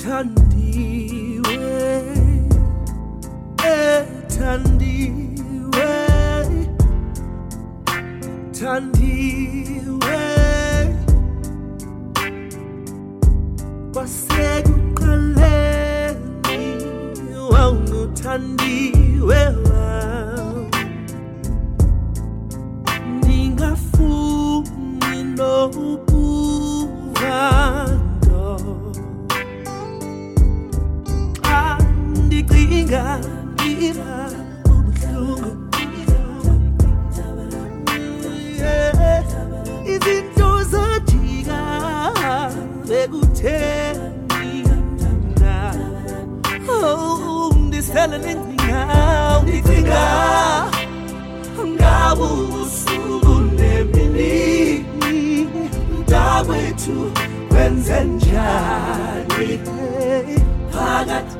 uthandiwe ethandiwe thandiwe kwasekuqaleni wawunguthandiwe ndicinga ira ubuhlungu izinto zajika bekutheni na oh ndisele phakathi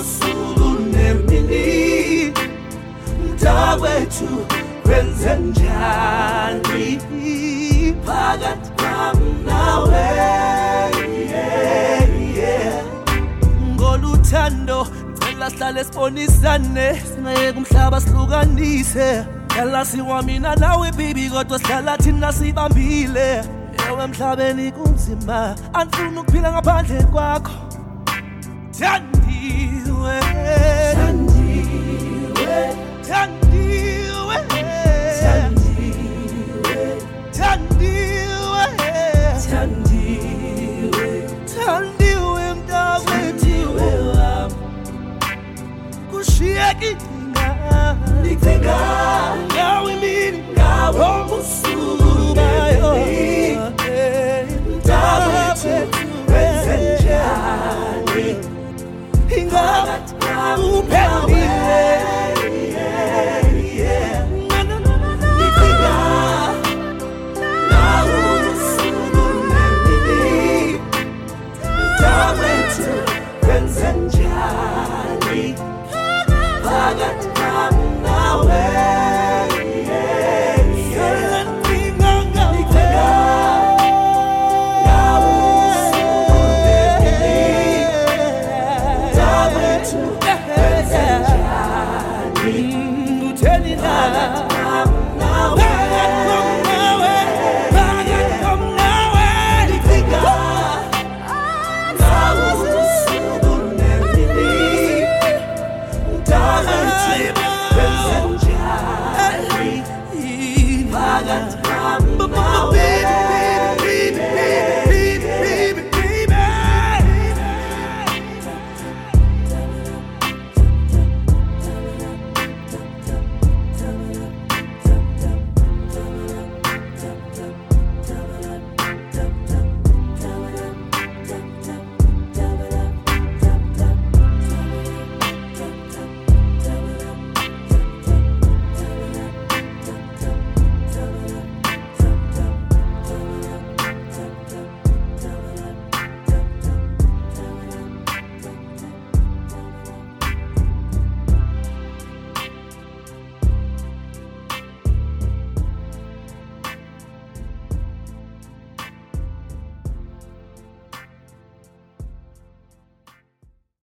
usuku nemini mntakwethu wenze njani? Phakathi kwam nawe yeah, yeah. ngoluthando ngicela sihlale sibonisane. Singayeka umhlaba sihlukanise. Yala siwa mina nawe bibi kodwa sihlala thina sibambile. Ewe emhlabeni kunzima andifuni ukuphila ngaphandle kwakho. Kushiyeka idinga ndicinga ingaba uphelile ndicinga it.